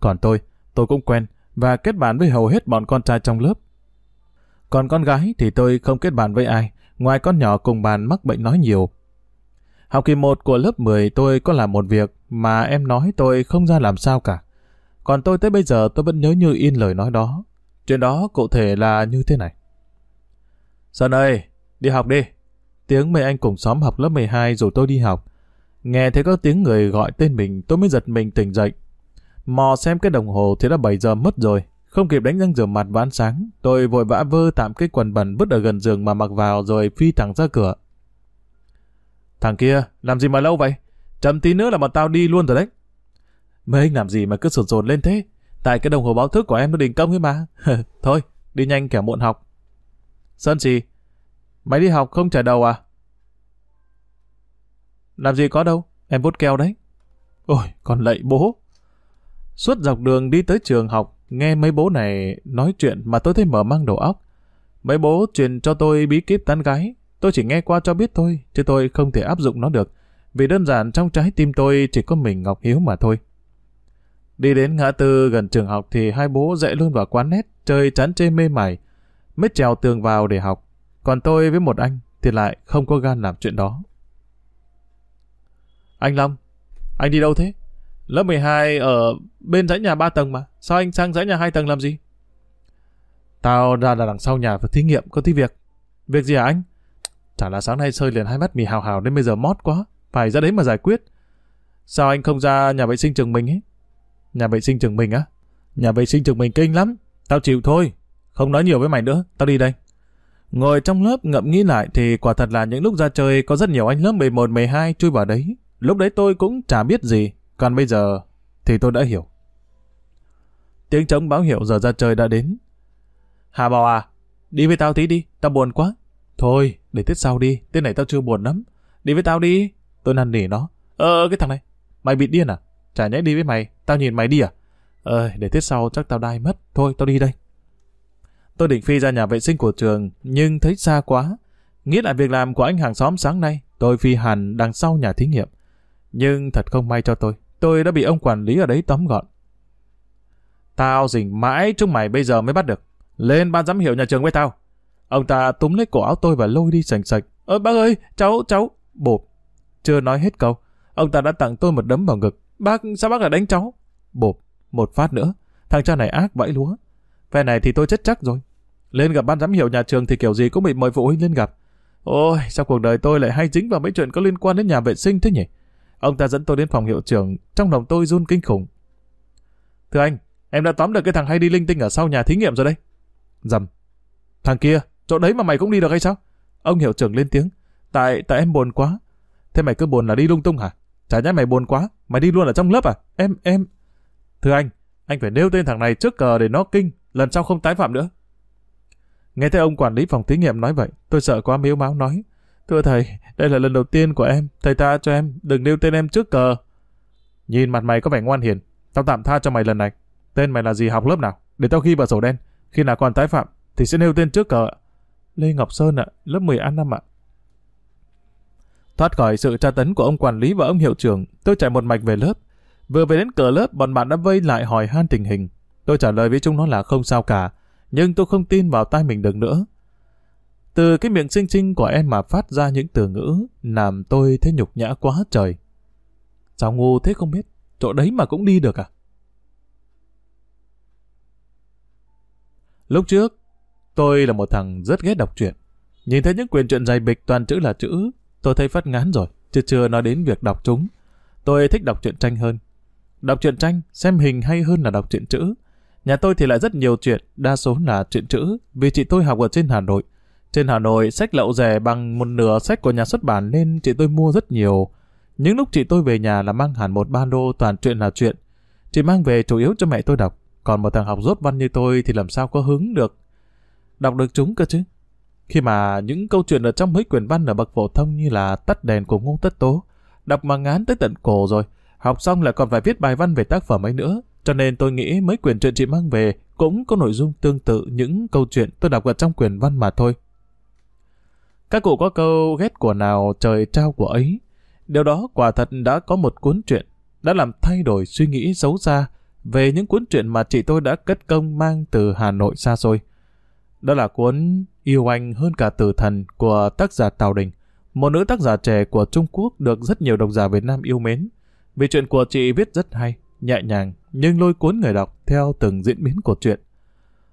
Còn tôi, tôi cũng quen và kết bạn với hầu hết bọn con trai trong lớp. Còn con gái thì tôi không kết bạn với ai, ngoài con nhỏ cùng bàn mắc bệnh nói nhiều. Học kỳ 1 của lớp 10 tôi có làm một việc mà em nói tôi không ra làm sao cả. Còn tôi tới bây giờ tôi vẫn nhớ như in lời nói đó. Chuyện đó cụ thể là như thế này. Sơn ơi, đi học đi. Tiếng mấy anh cùng xóm học lớp 12 rủ tôi đi học. Nghe thấy có tiếng người gọi tên mình tôi mới giật mình tỉnh dậy. Mò xem cái đồng hồ thì đã 7 giờ mất rồi. Không kịp đánh răng rửa mặt và ăn sáng, tôi vội vã vơ tạm cái quần bẩn vứt ở gần giường mà mặc vào rồi phi thẳng ra cửa. Thằng kia, làm gì mà lâu vậy? Chậm tí nữa là bọn tao đi luôn rồi đấy. Mấy anh làm gì mà cứ sột sột lên thế? Tại cái đồng hồ báo thức của em nó đình công ấy mà. [LAUGHS] Thôi, đi nhanh kẻo muộn học. Sơn gì? Mày đi học không trả đầu à? Làm gì có đâu, em vút keo đấy. Ôi, còn lạy bố. Suốt dọc đường đi tới trường học, nghe mấy bố này nói chuyện mà tôi thấy mở mang đầu óc. Mấy bố truyền cho tôi bí kíp tán gái, tôi chỉ nghe qua cho biết thôi, chứ tôi không thể áp dụng nó được. Vì đơn giản trong trái tim tôi chỉ có mình Ngọc Hiếu mà thôi. Đi đến ngã tư gần trường học thì hai bố dậy luôn vào quán nét, chơi chán chê mê mải, mới trèo tường vào để học. Còn tôi với một anh thì lại không có gan làm chuyện đó. Anh Long, anh đi đâu thế? Lớp 12 ở bên dãy nhà 3 tầng mà. Sao anh sang dãy nhà 2 tầng làm gì? Tao ra là đằng sau nhà và thí nghiệm có tí việc. Việc gì hả anh? Chả là sáng nay sơi liền hai mắt mì hào hào nên bây giờ mót quá. Phải ra đấy mà giải quyết. Sao anh không ra nhà vệ sinh trường mình ấy? Nhà vệ sinh trường mình á? Nhà vệ sinh trường mình kinh lắm. Tao chịu thôi. Không nói nhiều với mày nữa. Tao đi đây. Ngồi trong lớp ngậm nghĩ lại thì quả thật là những lúc ra chơi có rất nhiều anh lớp 11, 12 chui vào đấy. Lúc đấy tôi cũng chả biết gì. Còn bây giờ thì tôi đã hiểu. Tiếng trống báo hiệu giờ ra chơi đã đến. Hà bảo à, đi với tao tí đi, tao buồn quá. Thôi, để tiết sau đi, tiết này tao chưa buồn lắm. Đi với tao đi. Tôi năn nỉ nó. Ờ, cái thằng này, mày bị điên à? Chả nhẽ đi với mày, tao nhìn mày đi à? Ờ, để tiết sau chắc tao đai mất. Thôi, tao đi đây. Tôi định phi ra nhà vệ sinh của trường, nhưng thấy xa quá. Nghĩ lại việc làm của anh hàng xóm sáng nay, tôi phi hẳn đằng sau nhà thí nghiệm. Nhưng thật không may cho tôi, tôi đã bị ông quản lý ở đấy tóm gọn. Tao rình mãi chúng mày bây giờ mới bắt được. Lên ban giám hiệu nhà trường với tao. Ông ta túm lấy cổ áo tôi và lôi đi sành sạch. Ơ bác ơi, cháu, cháu. Bộp. Chưa nói hết câu. Ông ta đã tặng tôi một đấm vào ngực. Bác, sao bác lại đánh cháu? Bộp. Một phát nữa. Thằng cha này ác vẫy lúa. Phe này thì tôi chết chắc rồi. Lên gặp ban giám hiệu nhà trường thì kiểu gì cũng bị mời phụ huynh lên gặp. Ôi, sao cuộc đời tôi lại hay dính vào mấy chuyện có liên quan đến nhà vệ sinh thế nhỉ? Ông ta dẫn tôi đến phòng hiệu trưởng, trong lòng tôi run kinh khủng. Thưa anh, em đã tóm được cái thằng hay đi linh tinh ở sau nhà thí nghiệm rồi đây. Dầm. Thằng kia, chỗ đấy mà mày cũng đi được hay sao? Ông hiệu trưởng lên tiếng. Tại, tại em buồn quá. Thế mày cứ buồn là đi lung tung hả? Chả nhẽ mày buồn quá, mày đi luôn ở trong lớp à? Em, em... Thưa anh, anh phải nêu tên thằng này trước cờ để nó kinh, lần sau không tái phạm nữa. Nghe thấy ông quản lý phòng thí nghiệm nói vậy, tôi sợ quá miếu máu nói. Thưa thầy, đây là lần đầu tiên của em, thầy tha cho em, đừng nêu tên em trước cờ. Nhìn mặt mày có vẻ ngoan hiền, tao tạm tha cho mày lần này. Tên mày là gì học lớp nào? Để tao ghi vào sổ đen. Khi nào còn tái phạm, thì sẽ nêu tên trước cờ. Lê Ngọc Sơn ạ, lớp 10 A năm ạ. Thoát khỏi sự tra tấn của ông quản lý và ông hiệu trưởng, tôi chạy một mạch về lớp. Vừa về đến cửa lớp, bọn bạn đã vây lại hỏi han tình hình. Tôi trả lời với chúng nó là không sao cả, nhưng tôi không tin vào tai mình được nữa. Từ cái miệng xinh xinh của em mà phát ra những từ ngữ làm tôi thấy nhục nhã quá trời. Sao ngu thế không biết, chỗ đấy mà cũng đi được à? Lúc trước, tôi là một thằng rất ghét đọc truyện. Nhìn thấy những quyển truyện dày bịch toàn chữ là chữ, tôi thấy phát ngán rồi, chứ chưa nói đến việc đọc chúng. Tôi thích đọc truyện tranh hơn. Đọc truyện tranh, xem hình hay hơn là đọc truyện chữ. Nhà tôi thì lại rất nhiều chuyện, đa số là chuyện chữ, vì chị tôi học ở trên Hà Nội. Trên Hà Nội, sách lậu rẻ bằng một nửa sách của nhà xuất bản nên chị tôi mua rất nhiều. Những lúc chị tôi về nhà là mang hẳn một ba lô toàn chuyện là chuyện. Chị mang về chủ yếu cho mẹ tôi đọc, còn một thằng học rốt văn như tôi thì làm sao có hứng được. Đọc được chúng cơ chứ. Khi mà những câu chuyện ở trong mấy quyển văn ở bậc phổ thông như là Tắt đèn của Ngô Tất Tố, đọc mà ngán tới tận cổ rồi, học xong lại còn phải viết bài văn về tác phẩm ấy nữa, cho nên tôi nghĩ mấy quyển truyện chị mang về cũng có nội dung tương tự những câu chuyện tôi đọc ở trong quyển văn mà thôi. Các cụ có câu ghét của nào trời trao của ấy. Điều đó quả thật đã có một cuốn truyện, đã làm thay đổi suy nghĩ xấu xa về những cuốn truyện mà chị tôi đã cất công mang từ Hà Nội xa xôi. Đó là cuốn Yêu Anh hơn cả tử thần của tác giả Tào Đình, một nữ tác giả trẻ của Trung Quốc được rất nhiều độc giả Việt Nam yêu mến. Vì chuyện của chị viết rất hay, nhẹ nhàng, nhưng lôi cuốn người đọc theo từng diễn biến của truyện.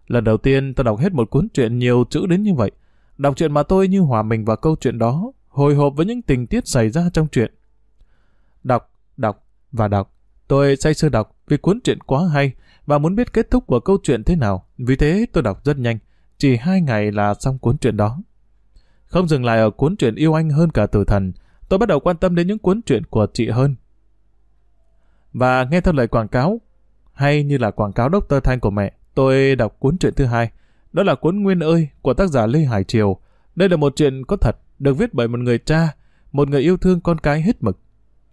Lần đầu tiên tôi đọc hết một cuốn truyện nhiều chữ đến như vậy. Đọc truyện mà tôi như hòa mình vào câu chuyện đó, hồi hộp với những tình tiết xảy ra trong truyện. Đọc, đọc và đọc. Tôi say sưa đọc vì cuốn truyện quá hay và muốn biết kết thúc của câu chuyện thế nào. Vì thế tôi đọc rất nhanh, chỉ hai ngày là xong cuốn truyện đó. Không dừng lại ở cuốn truyện yêu anh hơn cả tử thần, tôi bắt đầu quan tâm đến những cuốn truyện của chị hơn. Và nghe theo lời quảng cáo, hay như là quảng cáo Dr. Thanh của mẹ, tôi đọc cuốn truyện thứ hai. Đó là cuốn Nguyên ơi của tác giả Lê Hải Triều. Đây là một chuyện có thật, được viết bởi một người cha, một người yêu thương con cái hết mực.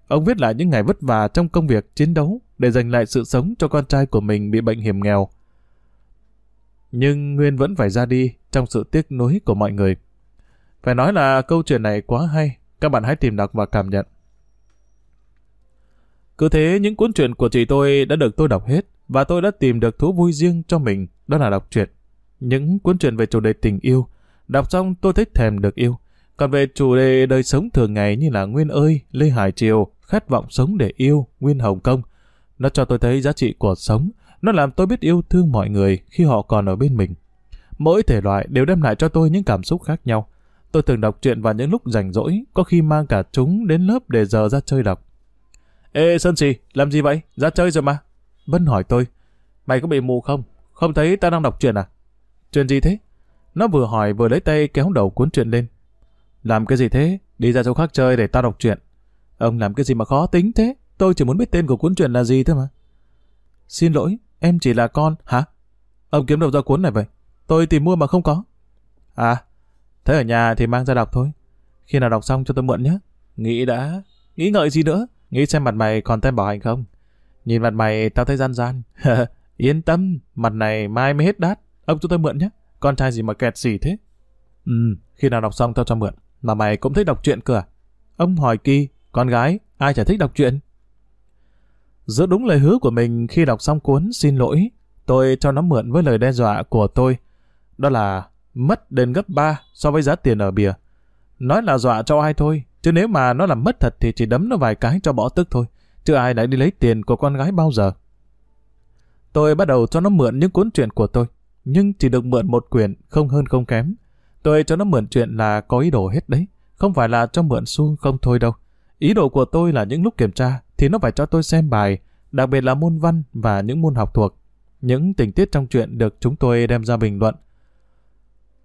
Ông viết lại những ngày vất vả trong công việc chiến đấu để giành lại sự sống cho con trai của mình bị bệnh hiểm nghèo. Nhưng Nguyên vẫn phải ra đi trong sự tiếc nuối của mọi người. Phải nói là câu chuyện này quá hay, các bạn hãy tìm đọc và cảm nhận. Cứ thế những cuốn truyện của chị tôi đã được tôi đọc hết và tôi đã tìm được thú vui riêng cho mình, đó là đọc truyện. Những cuốn truyện về chủ đề tình yêu, đọc xong tôi thích thèm được yêu. Còn về chủ đề đời sống thường ngày như là Nguyên ơi, Lê Hải Triều, khát vọng sống để yêu, Nguyên Hồng Kông, Nó cho tôi thấy giá trị của sống. Nó làm tôi biết yêu thương mọi người khi họ còn ở bên mình. Mỗi thể loại đều đem lại cho tôi những cảm xúc khác nhau. Tôi thường đọc truyện vào những lúc rảnh rỗi, có khi mang cả chúng đến lớp để giờ ra chơi đọc. Ê Sơn Trì, làm gì vậy? Ra chơi rồi mà. Vân hỏi tôi. Mày có bị mù không? Không thấy ta đang đọc truyện à? Chuyện gì thế? Nó vừa hỏi vừa lấy tay kéo đầu cuốn truyện lên. Làm cái gì thế? Đi ra chỗ khác chơi để ta đọc truyện. Ông làm cái gì mà khó tính thế? Tôi chỉ muốn biết tên của cuốn truyện là gì thôi mà. Xin lỗi, em chỉ là con, hả? Ông kiếm đâu ra cuốn này vậy? Tôi tìm mua mà không có. À, thế ở nhà thì mang ra đọc thôi. Khi nào đọc xong cho tôi mượn nhé. Nghĩ đã. Nghĩ ngợi gì nữa? Nghĩ xem mặt mày còn tem bảo hành không? Nhìn mặt mày tao thấy gian gian. [LAUGHS] Yên tâm, mặt này mai mới hết đát. Ông cho tôi mượn nhé. Con trai gì mà kẹt xỉ thế? Ừ, khi nào đọc xong tao cho mượn. Mà mày cũng thích đọc truyện cơ à? Ông hỏi Kỳ, con gái, ai chả thích đọc truyện? Giữ đúng lời hứa của mình khi đọc xong cuốn xin lỗi, tôi cho nó mượn với lời đe dọa của tôi. Đó là mất đền gấp 3 so với giá tiền ở bìa. Nói là dọa cho ai thôi, chứ nếu mà nó làm mất thật thì chỉ đấm nó vài cái cho bỏ tức thôi. Chứ ai lại đi lấy tiền của con gái bao giờ. Tôi bắt đầu cho nó mượn những cuốn truyện của tôi, nhưng chỉ được mượn một quyển, không hơn không kém. Tôi cho nó mượn chuyện là có ý đồ hết đấy, không phải là cho mượn xu không thôi đâu. Ý đồ của tôi là những lúc kiểm tra thì nó phải cho tôi xem bài, đặc biệt là môn văn và những môn học thuộc. Những tình tiết trong chuyện được chúng tôi đem ra bình luận.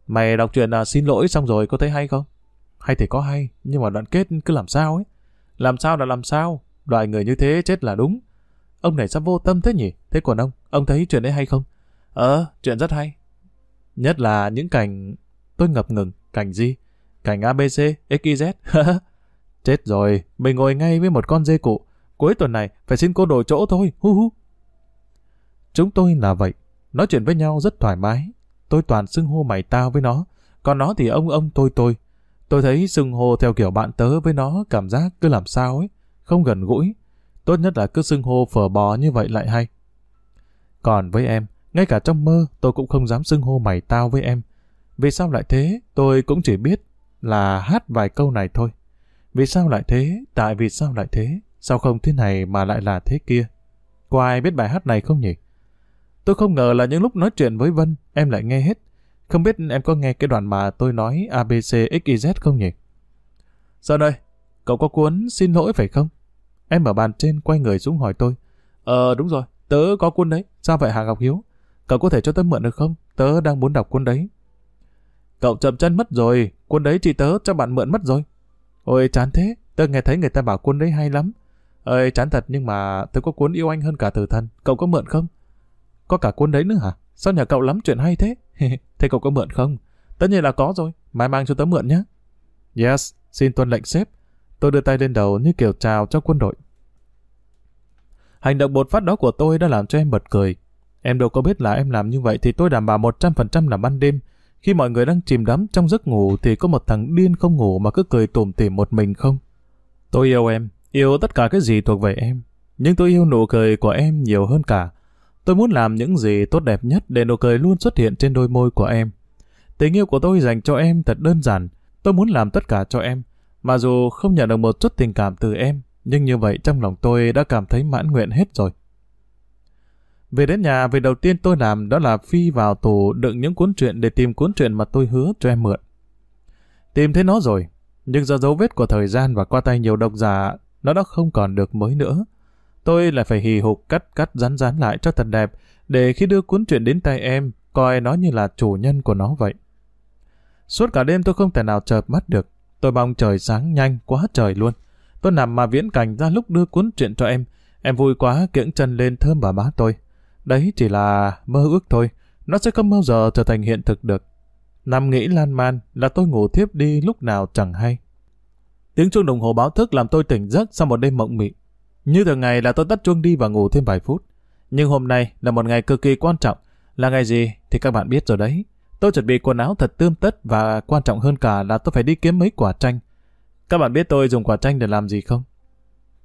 Mày đọc chuyện à, xin lỗi xong rồi có thấy hay không? Hay thì có hay, nhưng mà đoạn kết cứ làm sao ấy. Làm sao là làm sao? Loại người như thế chết là đúng. Ông này sao vô tâm thế nhỉ? Thế còn ông, ông thấy chuyện đấy hay không? Ờ, chuyện rất hay. Nhất là những cảnh... Tôi ngập ngừng. Cảnh gì? Cảnh ABC, XYZ. [LAUGHS] Chết rồi, mình ngồi ngay với một con dê cụ. Cuối tuần này phải xin cô đổi chỗ thôi. Hu hu. Chúng tôi là vậy. Nói chuyện với nhau rất thoải mái. Tôi toàn xưng hô mày tao với nó. Còn nó thì ông ông tôi tôi. Tôi thấy xưng hô theo kiểu bạn tớ với nó cảm giác cứ làm sao ấy. Không gần gũi. Tốt nhất là cứ xưng hô phở bò như vậy lại hay. Còn với em, ngay cả trong mơ tôi cũng không dám xưng hô mày tao với em. Vì sao lại thế? Tôi cũng chỉ biết là hát vài câu này thôi. Vì sao lại thế? Tại vì sao lại thế? Sao không thế này mà lại là thế kia? Có ai biết bài hát này không nhỉ? Tôi không ngờ là những lúc nói chuyện với Vân, em lại nghe hết. Không biết em có nghe cái đoạn mà tôi nói ABC XYZ không nhỉ? giờ đây? Cậu có cuốn xin lỗi phải không? Em ở bàn trên quay người xuống hỏi tôi. Ờ đúng rồi, tớ có cuốn đấy. Sao vậy Hà Ngọc Hiếu? Cậu có thể cho tớ mượn được không? Tớ đang muốn đọc cuốn đấy. Cậu chậm chân mất rồi, cuốn đấy chị tớ cho bạn mượn mất rồi. Ôi chán thế, tớ nghe thấy người ta bảo cuốn đấy hay lắm. Ơi chán thật nhưng mà tớ có cuốn yêu anh hơn cả tử thần, cậu có mượn không? Có cả cuốn đấy nữa hả? Sao nhà cậu lắm chuyện hay thế? [LAUGHS] thế cậu có mượn không? Tất nhiên là có rồi, mai mang cho tớ mượn nhé. Yes, xin tuân lệnh sếp. Tôi đưa tay lên đầu như kiểu chào cho quân đội. Hành động bột phát đó của tôi đã làm cho em bật cười. Em đâu có biết là em làm như vậy thì tôi đảm bảo 100% là ban đêm. Khi mọi người đang chìm đắm trong giấc ngủ thì có một thằng điên không ngủ mà cứ cười tủm tỉm một mình không. Tôi yêu em, yêu tất cả cái gì thuộc về em. Nhưng tôi yêu nụ cười của em nhiều hơn cả. Tôi muốn làm những gì tốt đẹp nhất để nụ cười luôn xuất hiện trên đôi môi của em. Tình yêu của tôi dành cho em thật đơn giản. Tôi muốn làm tất cả cho em. Mà dù không nhận được một chút tình cảm từ em, nhưng như vậy trong lòng tôi đã cảm thấy mãn nguyện hết rồi. Về đến nhà, việc đầu tiên tôi làm đó là phi vào tủ đựng những cuốn truyện để tìm cuốn truyện mà tôi hứa cho em mượn. Tìm thấy nó rồi, nhưng do dấu vết của thời gian và qua tay nhiều độc giả, nó đã không còn được mới nữa. Tôi lại phải hì hục cắt cắt rắn rán lại cho thật đẹp, để khi đưa cuốn truyện đến tay em, coi nó như là chủ nhân của nó vậy. Suốt cả đêm tôi không thể nào chợp mắt được. Tôi mong trời sáng nhanh quá trời luôn. Tôi nằm mà viễn cảnh ra lúc đưa cuốn truyện cho em. Em vui quá kiễng chân lên thơm bà bá tôi. Đấy chỉ là mơ ước thôi. Nó sẽ không bao giờ trở thành hiện thực được. Nằm nghĩ lan man là tôi ngủ thiếp đi lúc nào chẳng hay. Tiếng chuông đồng hồ báo thức làm tôi tỉnh giấc sau một đêm mộng mị. Như thường ngày là tôi tắt chuông đi và ngủ thêm vài phút. Nhưng hôm nay là một ngày cực kỳ quan trọng. Là ngày gì thì các bạn biết rồi đấy. Tôi chuẩn bị quần áo thật tươm tất và quan trọng hơn cả là tôi phải đi kiếm mấy quả chanh. Các bạn biết tôi dùng quả chanh để làm gì không?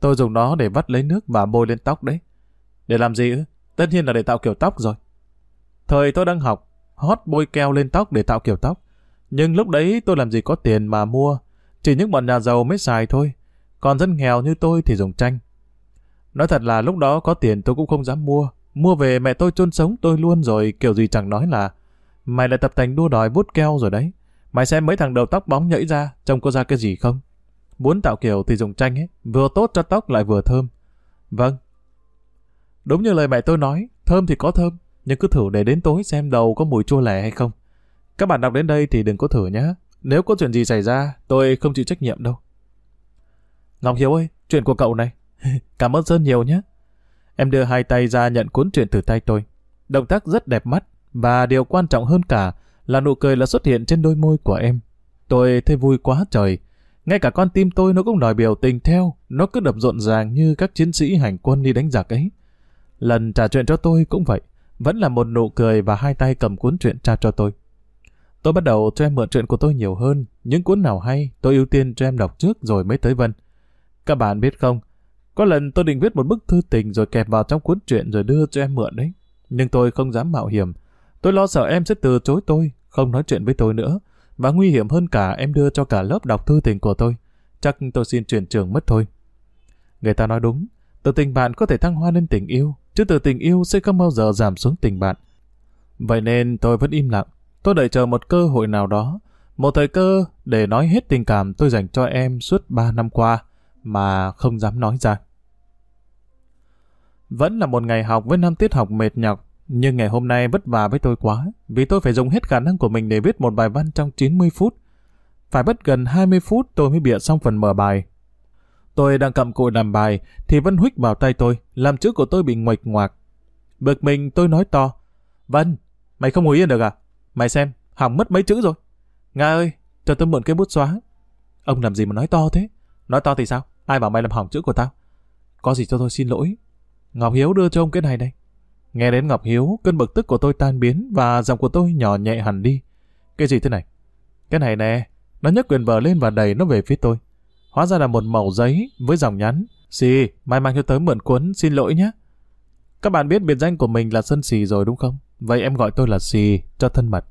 Tôi dùng nó để vắt lấy nước và bôi lên tóc đấy. Để làm gì ư? Tất nhiên là để tạo kiểu tóc rồi. Thời tôi đang học, hót bôi keo lên tóc để tạo kiểu tóc. Nhưng lúc đấy tôi làm gì có tiền mà mua. Chỉ những bọn nhà giàu mới xài thôi. Còn dân nghèo như tôi thì dùng chanh. Nói thật là lúc đó có tiền tôi cũng không dám mua. Mua về mẹ tôi chôn sống tôi luôn rồi kiểu gì chẳng nói là Mày lại tập thành đua đòi bút keo rồi đấy. Mày xem mấy thằng đầu tóc bóng nhảy ra, trông có ra cái gì không? Muốn tạo kiểu thì dùng chanh ấy, vừa tốt cho tóc lại vừa thơm. Vâng. Đúng như lời mẹ tôi nói, thơm thì có thơm, nhưng cứ thử để đến tối xem đầu có mùi chua lẻ hay không. Các bạn đọc đến đây thì đừng có thử nhé. Nếu có chuyện gì xảy ra, tôi không chịu trách nhiệm đâu. Ngọc Hiếu ơi, chuyện của cậu này. [LAUGHS] Cảm ơn Sơn nhiều nhé. Em đưa hai tay ra nhận cuốn truyện từ tay tôi. Động tác rất đẹp mắt, và điều quan trọng hơn cả là nụ cười là xuất hiện trên đôi môi của em. Tôi thấy vui quá trời. Ngay cả con tim tôi nó cũng đòi biểu tình theo, nó cứ đập rộn ràng như các chiến sĩ hành quân đi đánh giặc ấy. Lần trả chuyện cho tôi cũng vậy, vẫn là một nụ cười và hai tay cầm cuốn truyện tra cho tôi. Tôi bắt đầu cho em mượn chuyện của tôi nhiều hơn, những cuốn nào hay tôi ưu tiên cho em đọc trước rồi mới tới Vân. Các bạn biết không, có lần tôi định viết một bức thư tình rồi kẹp vào trong cuốn truyện rồi đưa cho em mượn đấy. Nhưng tôi không dám mạo hiểm. Tôi lo sợ em sẽ từ chối tôi, không nói chuyện với tôi nữa. Và nguy hiểm hơn cả em đưa cho cả lớp đọc thư tình của tôi. Chắc tôi xin chuyển trường mất thôi. Người ta nói đúng, từ tình bạn có thể thăng hoa lên tình yêu, chứ từ tình yêu sẽ không bao giờ giảm xuống tình bạn. Vậy nên tôi vẫn im lặng. Tôi đợi chờ một cơ hội nào đó, một thời cơ để nói hết tình cảm tôi dành cho em suốt 3 năm qua, mà không dám nói ra. Vẫn là một ngày học với năm tiết học mệt nhọc, nhưng ngày hôm nay vất vả với tôi quá, vì tôi phải dùng hết khả năng của mình để viết một bài văn trong 90 phút. Phải mất gần 20 phút tôi mới bịa xong phần mở bài. Tôi đang cầm cụi làm bài, thì Vân huých vào tay tôi, làm chữ của tôi bị ngoạch ngoạc. Bực mình tôi nói to, Vân, mày không ngồi yên được à? Mày xem, hỏng mất mấy chữ rồi. Nga ơi, cho tôi mượn cái bút xóa. Ông làm gì mà nói to thế? Nói to thì sao? Ai bảo mày làm hỏng chữ của tao? Có gì cho tôi xin lỗi. Ngọc Hiếu đưa cho ông cái này đây. Nghe đến Ngọc Hiếu, cơn bực tức của tôi tan biến và giọng của tôi nhỏ nhẹ hẳn đi. Cái gì thế này? Cái này nè, nó nhấc quyền vở lên và đẩy nó về phía tôi. Hóa ra là một mẩu giấy với dòng nhắn. Xì, mai mang cho tới mượn cuốn, xin lỗi nhé. Các bạn biết biệt danh của mình là Sơn Xì rồi đúng không? Vậy em gọi tôi là Xì, cho thân mật.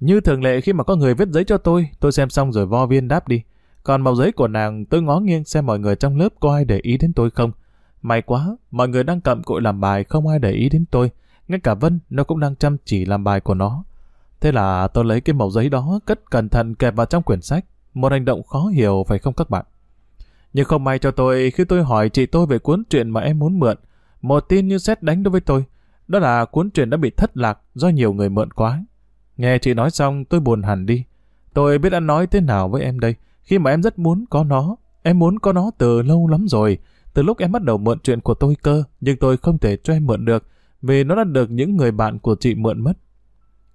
Như thường lệ khi mà có người viết giấy cho tôi, tôi xem xong rồi vo viên đáp đi. Còn màu giấy của nàng, tôi ngó nghiêng xem mọi người trong lớp có ai để ý đến tôi không. May quá, mọi người đang cầm cội làm bài không ai để ý đến tôi. Ngay cả Vân, nó cũng đang chăm chỉ làm bài của nó. Thế là tôi lấy cái mẩu giấy đó cất cẩn thận kẹp vào trong quyển sách. Một hành động khó hiểu phải không các bạn? Nhưng không may cho tôi khi tôi hỏi chị tôi về cuốn truyện mà em muốn mượn. Một tin như xét đánh đối với tôi. Đó là cuốn truyện đã bị thất lạc do nhiều người mượn quá. Nghe chị nói xong tôi buồn hẳn đi. Tôi biết ăn nói thế nào với em đây. Khi mà em rất muốn có nó. Em muốn có nó từ lâu lắm rồi. Từ lúc em bắt đầu mượn chuyện của tôi cơ, nhưng tôi không thể cho em mượn được, vì nó đã được những người bạn của chị mượn mất.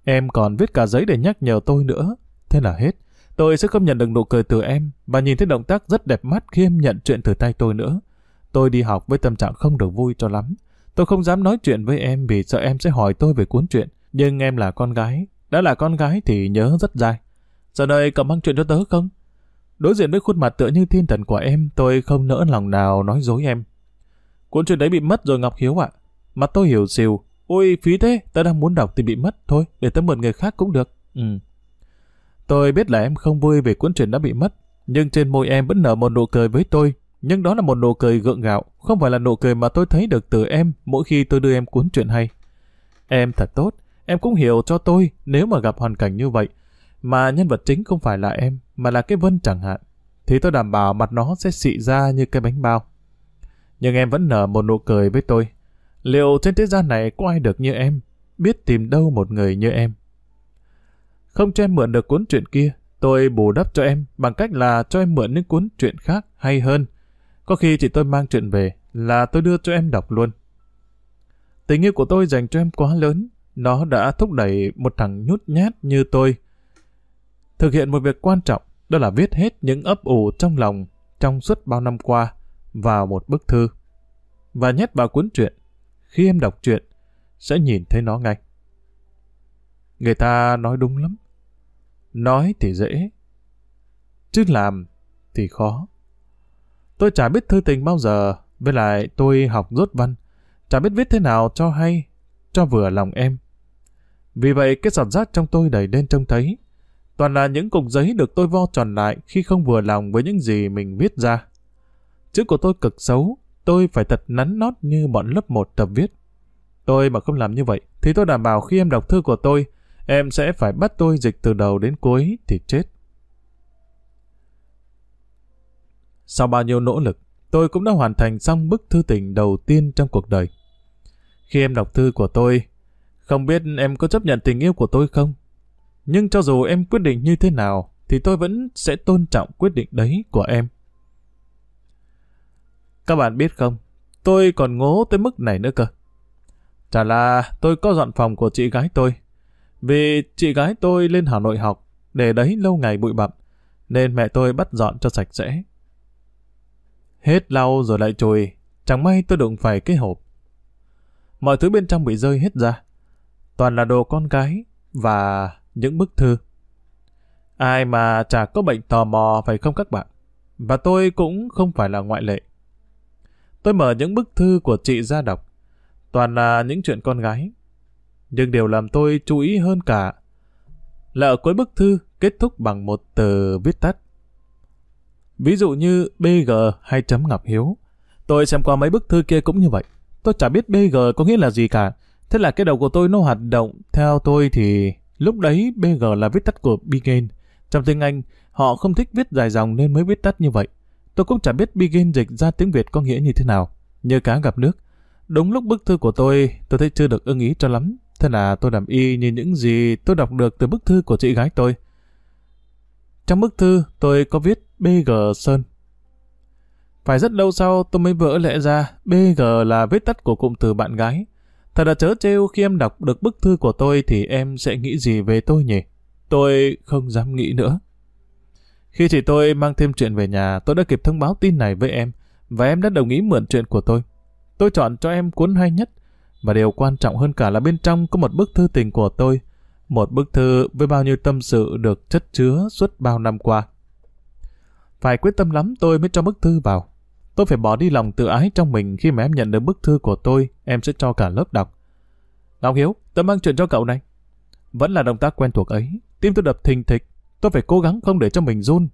Em còn viết cả giấy để nhắc nhở tôi nữa. Thế là hết. Tôi sẽ không nhận được nụ cười từ em, và nhìn thấy động tác rất đẹp mắt khi em nhận chuyện từ tay tôi nữa. Tôi đi học với tâm trạng không được vui cho lắm. Tôi không dám nói chuyện với em vì sợ em sẽ hỏi tôi về cuốn chuyện. Nhưng em là con gái. Đã là con gái thì nhớ rất dài Giờ đây cậu mang chuyện cho tớ không? Đối diện với khuôn mặt tựa như thiên thần của em, tôi không nỡ lòng nào nói dối em. Cuốn chuyện đấy bị mất rồi Ngọc Hiếu ạ. Mà tôi hiểu xìu. Ôi phí thế, tớ đang muốn đọc thì bị mất. Thôi, để tớ mượn người khác cũng được. Ừ. Tôi biết là em không vui về cuốn truyện đã bị mất, nhưng trên môi em vẫn nở một nụ cười với tôi. Nhưng đó là một nụ cười gượng gạo, không phải là nụ cười mà tôi thấy được từ em mỗi khi tôi đưa em cuốn truyện hay. Em thật tốt, em cũng hiểu cho tôi nếu mà gặp hoàn cảnh như vậy, mà nhân vật chính không phải là em, mà là cái Vân chẳng hạn, thì tôi đảm bảo mặt nó sẽ xị ra như cái bánh bao. Nhưng em vẫn nở một nụ cười với tôi. Liệu trên thế gian này có ai được như em, biết tìm đâu một người như em? Không cho em mượn được cuốn truyện kia, tôi bù đắp cho em bằng cách là cho em mượn những cuốn truyện khác hay hơn. Có khi chỉ tôi mang chuyện về là tôi đưa cho em đọc luôn. Tình yêu của tôi dành cho em quá lớn, nó đã thúc đẩy một thằng nhút nhát như tôi thực hiện một việc quan trọng, đó là viết hết những ấp ủ trong lòng trong suốt bao năm qua vào một bức thư và nhét vào cuốn truyện. Khi em đọc truyện, sẽ nhìn thấy nó ngay. Người ta nói đúng lắm. Nói thì dễ, chứ làm thì khó. Tôi chả biết thư tình bao giờ, với lại tôi học rốt văn, chả biết viết thế nào cho hay, cho vừa lòng em. Vì vậy cái giọt rác trong tôi đầy lên trông thấy, toàn là những cục giấy được tôi vo tròn lại khi không vừa lòng với những gì mình viết ra. Chữ của tôi cực xấu, tôi phải thật nắn nót như bọn lớp 1 tập viết. Tôi mà không làm như vậy, thì tôi đảm bảo khi em đọc thư của tôi, em sẽ phải bắt tôi dịch từ đầu đến cuối thì chết. Sau bao nhiêu nỗ lực, tôi cũng đã hoàn thành xong bức thư tình đầu tiên trong cuộc đời. Khi em đọc thư của tôi, không biết em có chấp nhận tình yêu của tôi không? Nhưng cho dù em quyết định như thế nào, thì tôi vẫn sẽ tôn trọng quyết định đấy của em. Các bạn biết không, tôi còn ngố tới mức này nữa cơ. Chả là tôi có dọn phòng của chị gái tôi. Vì chị gái tôi lên Hà Nội học, để đấy lâu ngày bụi bặm, nên mẹ tôi bắt dọn cho sạch sẽ. Hết lau rồi lại chùi, chẳng may tôi đụng phải cái hộp. Mọi thứ bên trong bị rơi hết ra. Toàn là đồ con gái và những bức thư. Ai mà chả có bệnh tò mò phải không các bạn? Và tôi cũng không phải là ngoại lệ. Tôi mở những bức thư của chị ra đọc. Toàn là những chuyện con gái. Nhưng điều làm tôi chú ý hơn cả là ở cuối bức thư kết thúc bằng một từ viết tắt. Ví dụ như BG hay chấm Ngọc Hiếu. Tôi xem qua mấy bức thư kia cũng như vậy. Tôi chả biết BG có nghĩa là gì cả. Thế là cái đầu của tôi nó hoạt động. Theo tôi thì lúc đấy BG là viết tắt của Begin. Trong tiếng Anh, họ không thích viết dài dòng nên mới viết tắt như vậy. Tôi cũng chả biết Begin dịch ra tiếng Việt có nghĩa như thế nào. Như cá gặp nước. Đúng lúc bức thư của tôi, tôi thấy chưa được ưng ý cho lắm. Thế là tôi làm y như những gì tôi đọc được từ bức thư của chị gái tôi. Trong bức thư, tôi có viết BG Sơn. Phải rất lâu sau tôi mới vỡ lẽ ra BG là viết tắt của cụm từ bạn gái. Thật là chớ trêu khi em đọc được bức thư của tôi thì em sẽ nghĩ gì về tôi nhỉ? Tôi không dám nghĩ nữa. Khi chị tôi mang thêm chuyện về nhà, tôi đã kịp thông báo tin này với em, và em đã đồng ý mượn chuyện của tôi. Tôi chọn cho em cuốn hay nhất, và điều quan trọng hơn cả là bên trong có một bức thư tình của tôi, một bức thư với bao nhiêu tâm sự được chất chứa suốt bao năm qua. Phải quyết tâm lắm tôi mới cho bức thư vào. Tôi phải bỏ đi lòng tự ái trong mình khi mà em nhận được bức thư của tôi, em sẽ cho cả lớp đọc. Ngọc Hiếu, tôi mang chuyện cho cậu này. Vẫn là động tác quen thuộc ấy, tim tôi đập thình thịch, tôi phải cố gắng không để cho mình run.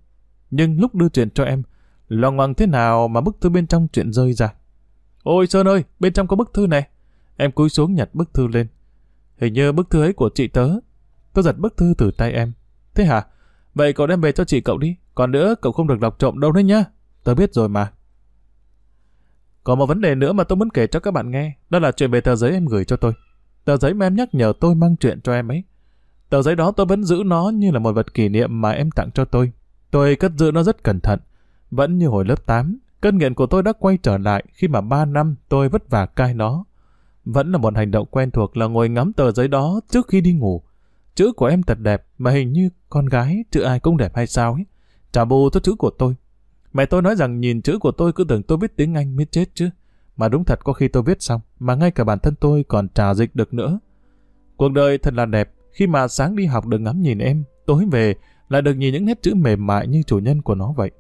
Nhưng lúc đưa chuyện cho em, loằng ngoằng thế nào mà bức thư bên trong chuyện rơi ra. Ôi Sơn ơi, bên trong có bức thư này. Em cúi xuống nhặt bức thư lên. Hình như bức thư ấy của chị tớ. Tôi giật bức thư từ tay em. Thế hả? Vậy cậu đem về cho chị cậu đi. Còn nữa, cậu không được đọc trộm đâu đấy nhá. Tớ biết rồi mà. Còn một vấn đề nữa mà tôi muốn kể cho các bạn nghe. Đó là chuyện về tờ giấy em gửi cho tôi. Tờ giấy mà em nhắc nhở tôi mang chuyện cho em ấy. Tờ giấy đó tôi vẫn giữ nó như là một vật kỷ niệm mà em tặng cho tôi. Tôi cất giữ nó rất cẩn thận. Vẫn như hồi lớp 8, cơn nghiện của tôi đã quay trở lại khi mà 3 năm tôi vất vả cai nó. Vẫn là một hành động quen thuộc là ngồi ngắm tờ giấy đó trước khi đi ngủ. Chữ của em thật đẹp mà hình như con gái chữ ai cũng đẹp hay sao ấy. Trả bù cho chữ của tôi. Mẹ tôi nói rằng nhìn chữ của tôi cứ tưởng tôi biết tiếng Anh mới chết chứ. Mà đúng thật có khi tôi viết xong mà ngay cả bản thân tôi còn trà dịch được nữa. Cuộc đời thật là đẹp khi mà sáng đi học được ngắm nhìn em, tối về lại được nhìn những nét chữ mềm mại như chủ nhân của nó vậy.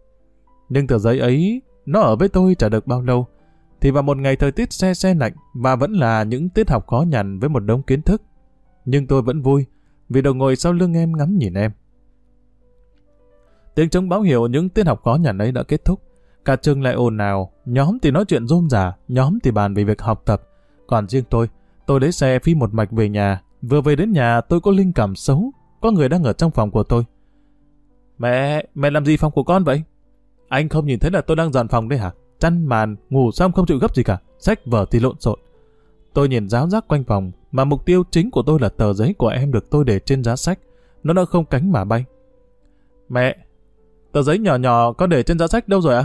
Nhưng tờ giấy ấy, nó ở với tôi chả được bao lâu, thì vào một ngày thời tiết xe xe lạnh và vẫn là những tiết học khó nhằn với một đống kiến thức. Nhưng tôi vẫn vui, vì đầu ngồi sau lưng em ngắm nhìn em. Tiếng trống báo hiệu những tiết học khó nhằn ấy đã kết thúc. Cả trường lại ồn ào, nhóm thì nói chuyện rôm rả, nhóm thì bàn về việc học tập. Còn riêng tôi, tôi lấy xe phi một mạch về nhà. Vừa về đến nhà tôi có linh cảm xấu, có người đang ở trong phòng của tôi. Mẹ, mẹ làm gì phòng của con vậy? Anh không nhìn thấy là tôi đang dọn phòng đấy hả? Chăn màn, ngủ xong không chịu gấp gì cả, sách vở thì lộn xộn. Tôi nhìn giáo giác quanh phòng, mà mục tiêu chính của tôi là tờ giấy của em được tôi để trên giá sách. Nó đã không cánh mà bay. Mẹ, tờ giấy nhỏ nhỏ có để trên giá sách đâu rồi ạ?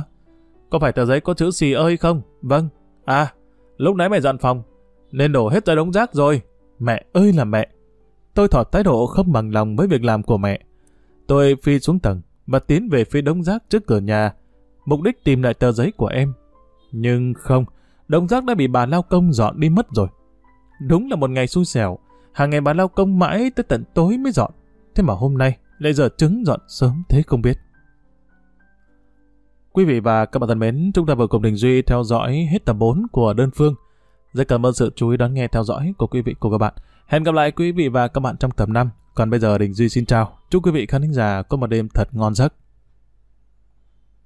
Có phải tờ giấy có chữ xì ơi không? Vâng. À, lúc nãy mày dọn phòng, nên đổ hết ra đống rác rồi. Mẹ ơi là mẹ. Tôi thỏ thái độ không bằng lòng với việc làm của mẹ. Tôi phi xuống tầng và tiến về phía đống rác trước cửa nhà, mục đích tìm lại tờ giấy của em. Nhưng không, đống rác đã bị bà lao công dọn đi mất rồi. Đúng là một ngày xui xẻo, hàng ngày bà lao công mãi tới tận tối mới dọn. Thế mà hôm nay lại giờ trứng dọn sớm thế không biết. Quý vị và các bạn thân mến, chúng ta vừa cùng Đình Duy theo dõi hết tập 4 của đơn phương. Rất cảm ơn sự chú ý đón nghe theo dõi của quý vị của các bạn. Hẹn gặp lại quý vị và các bạn trong tập 5. Còn bây giờ Đình Duy xin chào. Chúc quý vị khán thính giả có một đêm thật ngon giấc.